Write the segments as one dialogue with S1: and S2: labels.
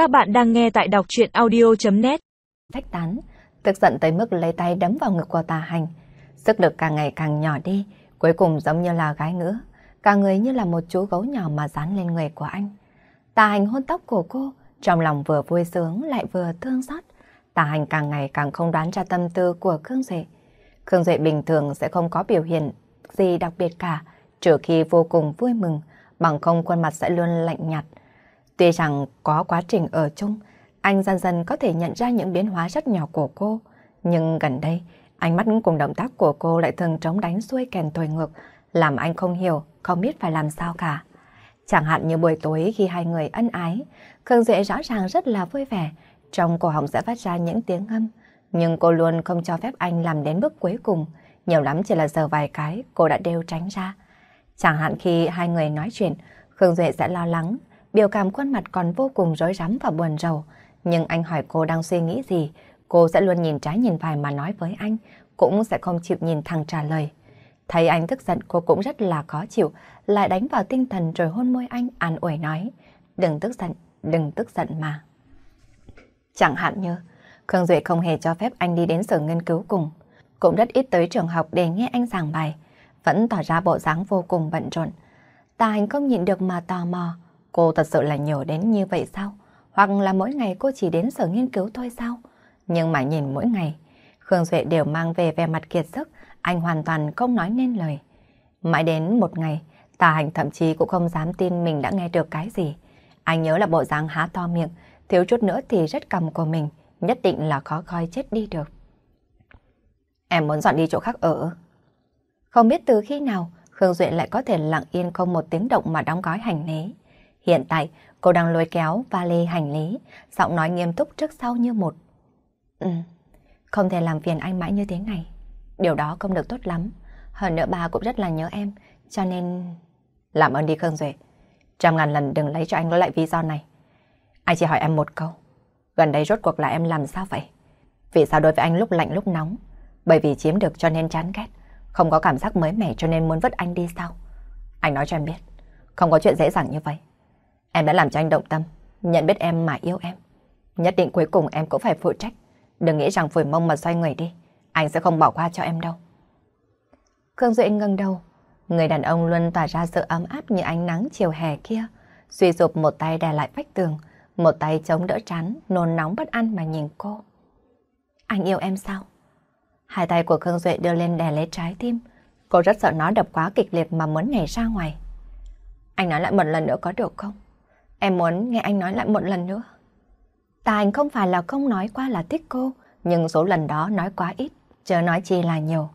S1: Các bạn đang nghe tại đọc chuyện audio.net
S2: Thách tán, tức giận tới mức lấy tay đấm vào ngực của tà hành. Sức lực càng ngày càng nhỏ đi, cuối cùng giống như là gái ngữ. Cả người như là một chú gấu nhỏ mà dán lên người của anh. Tà hành hôn tóc của cô, trong lòng vừa vui sướng lại vừa thương xót. Tà hành càng ngày càng không đoán ra tâm tư của Khương Duệ. Khương Duệ bình thường sẽ không có biểu hiện gì đặc biệt cả, trừ khi vô cùng vui mừng, bằng không khuôn mặt sẽ luôn lạnh nhạt. Tuy rằng có quá trình ở chung, anh dần dần có thể nhận ra những biến hóa rất nhỏ của cô, nhưng gần đây, ánh mắt cùng động tác của cô lại thường trống đánh xuôi kèn thổi ngược, làm anh không hiểu, không biết phải làm sao cả. Chẳng hạn như buổi tối khi hai người ân ái, Khương Duệ rõ ràng rất là vui vẻ, trong cổ họng sẽ phát ra những tiếng ngâm, nhưng cô luôn không cho phép anh làm đến bước cuối cùng, nhiều lắm chỉ là giờ vài cái cô đã đều tránh ra. Chẳng hạn khi hai người nói chuyện, Khương Duệ sẽ lo lắng, biểu cảm khuôn mặt còn vô cùng rối rắm và buồn rầu. Nhưng anh hỏi cô đang suy nghĩ gì, cô sẽ luôn nhìn trái nhìn phải mà nói với anh, cũng sẽ không chịu nhìn thẳng trả lời. Thấy anh tức giận cô cũng rất là khó chịu, lại đánh vào tinh thần rồi hôn môi anh an ủi nói. Đừng tức giận, đừng tức giận mà. Chẳng hạn như, Khương Duệ không hề cho phép anh đi đến sở nghiên cứu cùng, cũng rất ít tới trường học để nghe anh giảng bài, vẫn tỏ ra bộ dáng vô cùng bận rộn. Tà anh không nhịn được mà tò mò, cô thật sự là nhiều đến như vậy sao? Hoặc là mỗi ngày cô chỉ đến sở nghiên cứu thôi sao? Nhưng mà nhìn mỗi ngày, Khương Duệ đều mang về vẻ mặt kiệt sức, anh hoàn toàn không nói nên lời. Mãi đến một ngày, tà hành thậm chí cũng không dám tin mình đã nghe được cái gì. Anh nhớ là bộ dáng há to miệng, thiếu chút nữa thì rất cầm của mình, nhất định là khó coi chết đi được. Em muốn dọn đi chỗ khác ở. Không biết từ khi nào, Khương Duệ lại có thể lặng yên không một tiếng động mà đóng gói hành lý. Hiện tại, cô đang lôi kéo vali hành lý, giọng nói nghiêm túc trước sau như một. Ừ, không thể làm phiền anh mãi như thế này. Điều đó không được tốt lắm. Hơn nữa bà cũng rất là nhớ em, cho nên... Làm ơn đi Khương Duệ. Trăm ngàn lần đừng lấy cho anh nói lại lý do này. Anh chỉ hỏi em một câu. Gần đây rốt cuộc là em làm sao vậy? Vì sao đối với anh lúc lạnh lúc nóng? Bởi vì chiếm được cho nên chán ghét. Không có cảm giác mới mẻ cho nên muốn vứt anh đi sao? Anh nói cho em biết. Không có chuyện dễ dàng như vậy. Em đã làm cho anh động tâm. Nhận biết em mà yêu em. Nhất định cuối cùng em cũng phải phụ trách. Đừng nghĩ rằng phổi mông mà xoay người đi. Anh sẽ không bỏ qua cho em đâu. Khương Duệ ngưng đầu. Người đàn ông luôn tỏa ra sự ấm áp như ánh nắng chiều hè kia. Suy sụp một tay đè lại vách tường. Một tay chống đỡ chán, nôn nóng bất an mà nhìn cô. Anh yêu em sao? Hai tay của Khương Duệ đưa lên đè lấy trái tim. Cô rất sợ nó đập quá kịch liệt mà muốn nhảy ra ngoài. Anh nói lại một lần nữa có được không? Em muốn nghe anh nói lại một lần nữa. Ta anh không phải là không nói qua là thích cô, nhưng số lần đó nói quá ít, chờ nói chi là nhiều.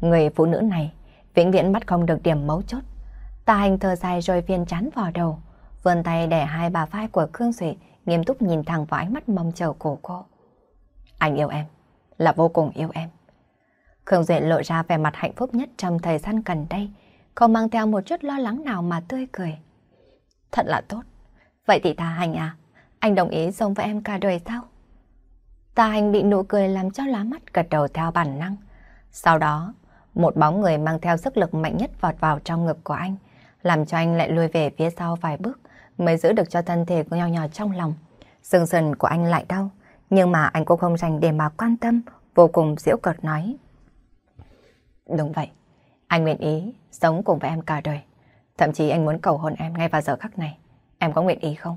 S2: Người phụ nữ này vĩnh viễn bắt không được điểm mấu chốt. Ta anh thở dài rồi viên chán vào đầu, vươn tay để hai bà vai của Khương Duệ nghiêm túc nhìn thẳng vào ánh mắt mong chờ của cô. Anh yêu em, là vô cùng yêu em. Khương Duệ lộ ra vẻ mặt hạnh phúc nhất trong thời gian gần đây, không mang theo một chút lo lắng nào mà tươi cười. Thật là tốt. Vậy thì Tà Hành à, anh đồng ý sống với em cả đời sao? Tà Hành bị nụ cười làm cho lá mắt gật đầu theo bản năng. Sau đó, một bóng người mang theo sức lực mạnh nhất vọt vào trong ngực của anh, làm cho anh lại lùi về phía sau vài bước mới giữ được cho thân thể của nhỏ nhỏ trong lòng. Sừng sườn của anh lại đau, nhưng mà anh cũng không dành để mà quan tâm, vô cùng diễu cợt nói. Đúng vậy, anh nguyện ý sống cùng với em cả đời. Thậm chí anh muốn cầu hôn em ngay vào giờ khắc này. Em có nguyện ý không?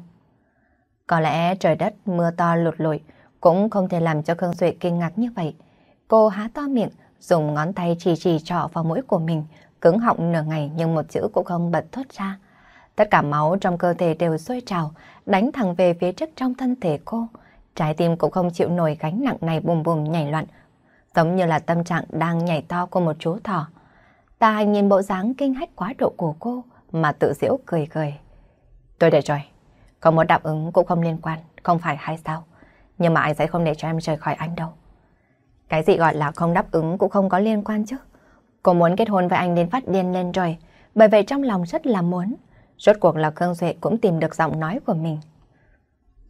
S2: Có lẽ trời đất mưa to lụt lội cũng không thể làm cho Khương Duệ kinh ngạc như vậy. Cô há to miệng, dùng ngón tay chỉ chỉ trọ vào mũi của mình, cứng họng nửa ngày nhưng một chữ cũng không bật thốt ra. Tất cả máu trong cơ thể đều sôi trào, đánh thẳng về phía trước trong thân thể cô. Trái tim cũng không chịu nổi gánh nặng này bùm bùm nhảy loạn, giống như là tâm trạng đang nhảy to của một chú thỏ. Ta hành nhìn bộ dáng kinh hách quá độ của cô mà tự giễu cười cười. Tôi để rồi, không muốn đáp ứng cũng không liên quan, không phải hay sao? Nhưng mà anh sẽ không để cho em rời khỏi anh đâu. Cái gì gọi là không đáp ứng cũng không có liên quan chứ. Cô muốn kết hôn với anh đến phát điên lên rồi, bởi vậy trong lòng rất là muốn. Rốt cuộc là Khương Duệ cũng tìm được giọng nói của mình.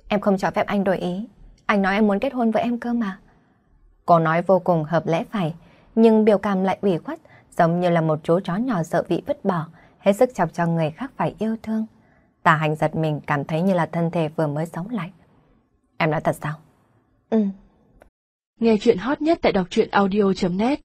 S2: Em không cho phép anh đổi ý. Anh nói em muốn kết hôn với em cơ mà. Cô nói vô cùng hợp lẽ phải, nhưng biểu cảm lại ủy khuất, giống như là một chú chó nhỏ sợ bị vứt bỏ, hết sức chọc cho người khác phải yêu thương. Tà hành giật mình, cảm thấy như là thân thể vừa mới sống lại. Em nói thật sao? Ừ.
S1: Nghe chuyện hot nhất tại đọc truyện audio.net